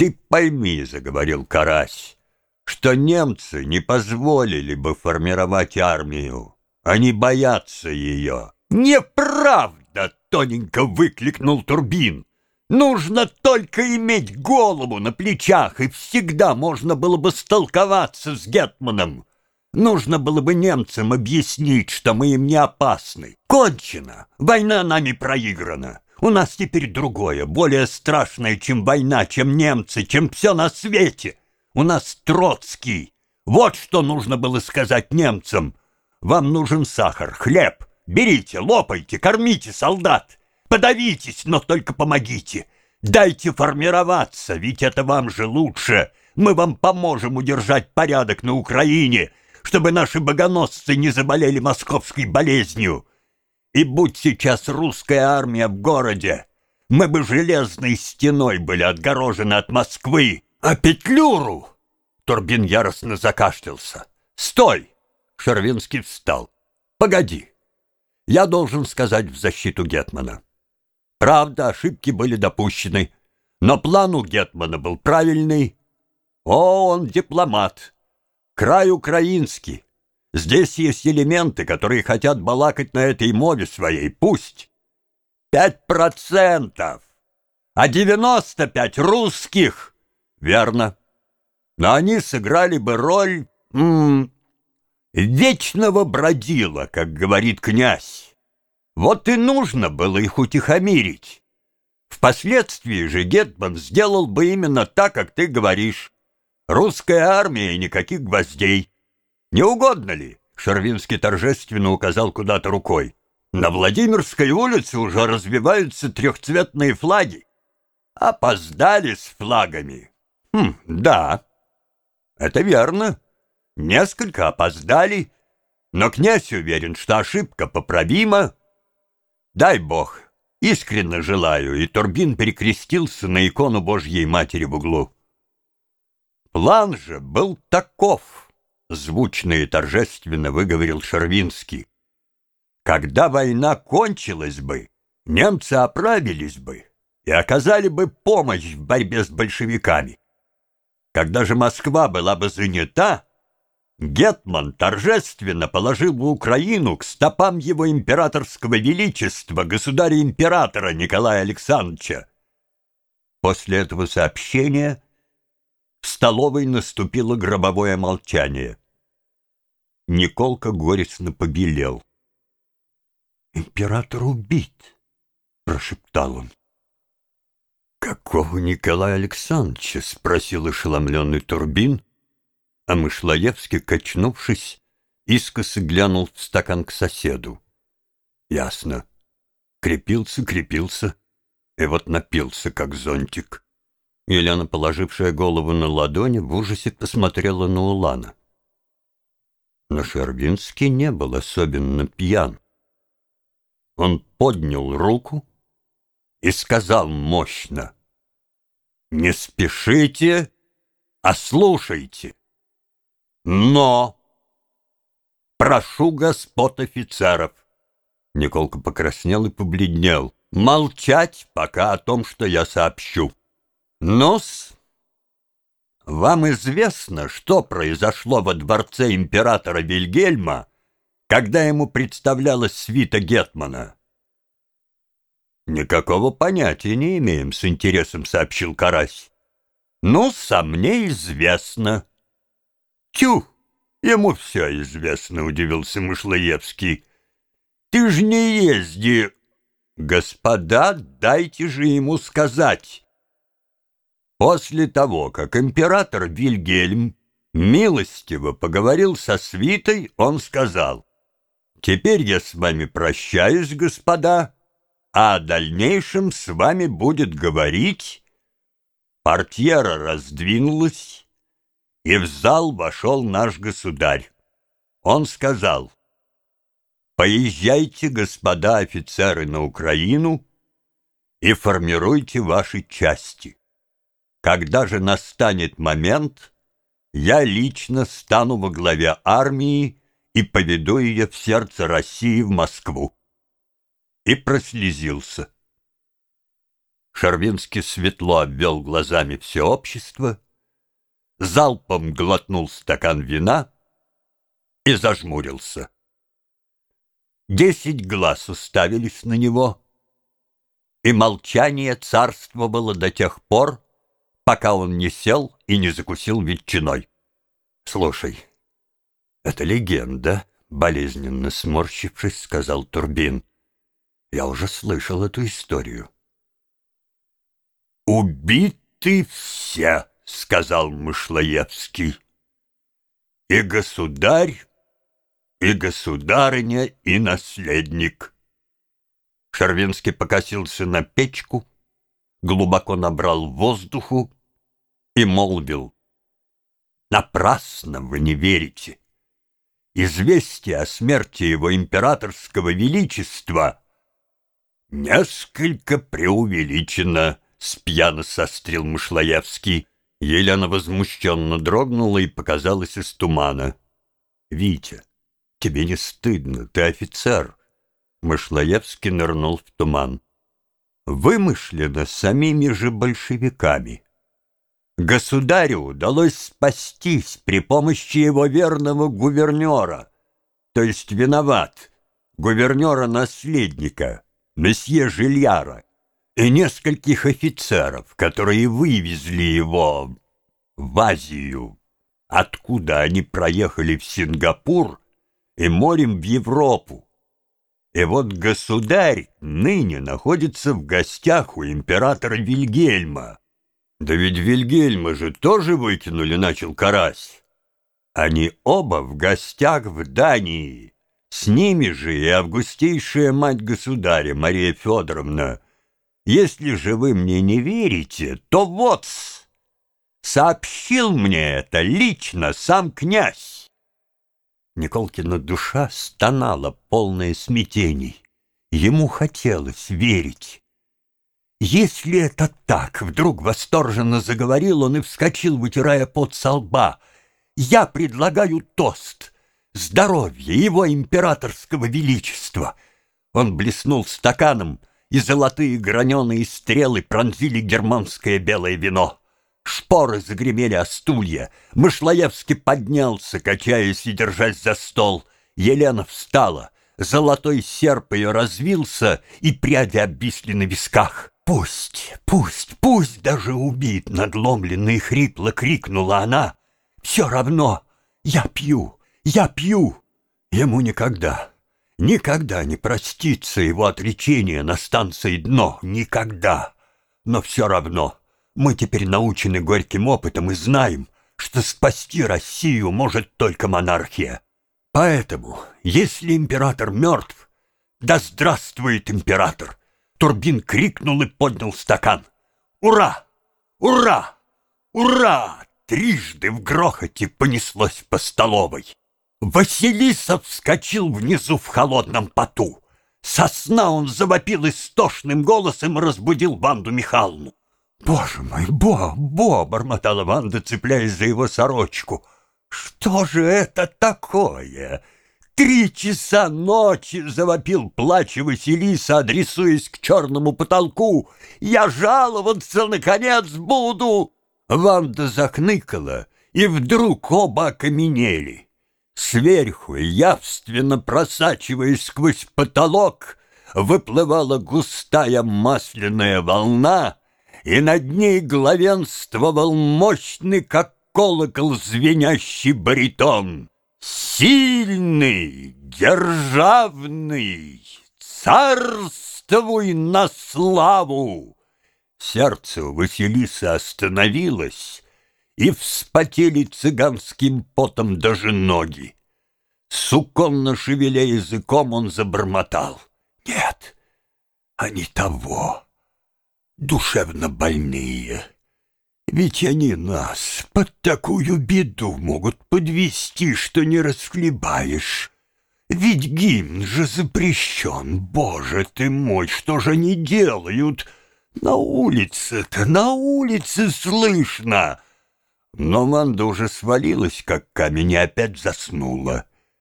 Ты пойми, — заговорил Карась, — что немцы не позволили бы формировать армию. Они боятся ее. Неправда, — тоненько выкликнул Турбин. Нужно только иметь голову на плечах, и всегда можно было бы столковаться с Гетманом. Нужно было бы немцам объяснить, что мы им не опасны. Кончено. Война нами проиграна. У нас теперь другое, более страшное, чем война, чем немцы, чем все на свете. У нас Троцкий. Вот что нужно было сказать немцам. Вам нужен сахар, хлеб. Берите, лопайте, кормите солдат. Подавитесь, но только помогите. Дайте формироваться, ведь это вам же лучше. Мы вам поможем удержать порядок на Украине, чтобы наши богоносцы не заболели московской болезнью. И будь сейчас русская армия в городе, мы бы железной стеной были отгорожены от Москвы. А Петлюру...» Турбин яростно закашлялся. «Стой!» Шервинский встал. «Погоди. Я должен сказать в защиту Гетмана. Правда, ошибки были допущены, но план у Гетмана был правильный. О, он дипломат. Край украинский. Здесь есть элементы, которые хотят балакать на этой мове своей. Пусть. Пять процентов. А девяносто пять русских. Верно. Но они сыграли бы роль м -м, вечного бродила, как говорит князь. Вот и нужно было их утихомирить. Впоследствии же Гетман сделал бы именно так, как ты говоришь. Русская армия и никаких гвоздей. Не угодно ли? Шервинский торжественно указал куда-то рукой. На Владимирской улице уже развиваются трехцветные флаги. Опоздали с флагами. Хм, да, это верно. Несколько опоздали, но князь уверен, что ошибка поправима, Дай Бог, искренне желаю, и Турбин перекрестился на икону Божьей Матери в углу. План же был таков, звучно и торжественно выговорил Шервинский. Когда война кончилась бы, немцы оправились бы и оказали бы помощь в борьбе с большевиками. Когда же Москва была бы занята, Гетман торжественно положил в Украину к стопам его императорского величества, государя-императора Николая Александровича. После этого сообщения в столовой наступило гробовое молчание. Николка горестно побелел. «Император убит!» — прошептал он. «Какого Николая Александровича?» — спросил ошеломленный Турбин — а Мышлоевский, качнувшись, искоса глянул в стакан к соседу. Ясно. Крепился, крепился, и вот напился, как зонтик. Елена, положившая голову на ладони, в ужасе посмотрела на Улана. Но Шервинский не был особенно пьян. Он поднял руку и сказал мощно, «Не спешите, а слушайте. Но! Прошу господ офицеров!» Николка покраснел и побледнел. «Молчать пока о том, что я сообщу. Нос, вам известно, что произошло во дворце императора Вильгельма, когда ему представлялась свита Гетмана?» «Никакого понятия не имеем», — с интересом сообщил Карась. «Ну, со мне известно». Тю, ему все известно, удивился Мышлоевский. Ты ж не езди. Господа, дайте же ему сказать. После того, как император Вильгельм милостиво поговорил со свитой, он сказал, «Теперь я с вами прощаюсь, господа, а о дальнейшем с вами будет говорить...» Портьера раздвинулась, и в зал вошел наш государь. Он сказал, «Поезжайте, господа офицеры, на Украину и формируйте ваши части. Когда же настанет момент, я лично стану во главе армии и поведу ее в сердце России в Москву». И прослезился. Шарвинский светло обвел глазами все общество, залпом глотнул стакан вина и зажмурился. Десять глаз уставились на него, и молчание царствовало до тех пор, пока он не сел и не закусил ветчиной. «Слушай, это легенда», — болезненно сморщившись, сказал Турбин. «Я уже слышал эту историю». «Убиты все», — сказал Мышлоевский. «И государь, и государыня, и наследник». Шервинский покосился на печку, глубоко набрал воздуху и молвил. «Напрасно вы не верите. Известие о смерти его императорского величества несколько преувеличено», — спьяно сострил Мышлоевский. Елена возмущенно дрогнула и показалась из тумана. «Витя, тебе не стыдно, ты офицер». Мышлоевский нырнул в туман. Вымышлено самими же большевиками. Государю удалось спастись при помощи его верного гувернера, то есть виноват, гувернера-наследника, месье Жильяра, и нескольких офицеров, которые вывезли его в Азию, откуда они проехали в Сингапур и морем в Европу. И вот государь ныне находится в гостях у императора Вильгельма. Да ведь Вильгельма же тоже выкинули, начал Карась. Они оба в гостях в Дании. С ними же и августейшая мать государя Мария Федоровна. Если же вы мне не верите, то вот сообщил мне это лично сам князь. Николкина душа стонала, полная смятений. Ему хотелось верить. «Если это так!» — вдруг восторженно заговорил он и вскочил, вытирая пот со лба. «Я предлагаю тост! Здоровье его императорского величества!» Он блеснул стаканом, и золотые граненые стрелы пронзили германское белое вино. Шпоры загремели о стулья. Мышлоевский поднялся, качаясь и держась за стол. Елена встала. Золотой серп ее развился, и пряди обвисли на висках. «Пусть, пусть, пусть даже убит!» Надломленно и хрипло крикнула она. «Все равно! Я пью! Я пью!» Ему никогда, никогда не простится его отречение на станции «Дно». Никогда! Но все равно мы теперь научены горьким опытом и знаем, что спасти Россию может только монархия. Поэтому, если император мертв, да здравствует император! Турбин крикнул и поднял стакан. Ура! Ура! Ура! Трижды в грохоте понеслось по столовой. Василисов вскочил внизу в холодном поту. Сосна он завопил истошным голосом и разбудил Ванду Михайловну. «Боже мой, Бо, Бо!» — бормотала Ванда, цепляясь за его сорочку. «Что же это такое?» «Три часа ночи!» — завопил плача Василиса, адресуясь к черному потолку. «Я жаловаться, наконец, буду!» Ванда захныкала, и вдруг оба окаменели. Сверху, явственно просачиваясь сквозь потолок, выплывала густая масляная волна, и над ней главенствовал мощный, как колокол, звенящий баритон. Сильный, державный, царствуй на славу! Сердце у Василисы остановилось, и вспотели цыганским потом даже ноги. Суконно шевеля языком, он забормотал. «Нет, они того!» Душевно больные. Ведь они нас под такую беду могут подвести, что не расхлебаешь. Ведь гимн же запрещен, боже ты мой, что же они делают? На улице-то, на улице слышно. Но Манда уже свалилась, как камень, и опять заснула.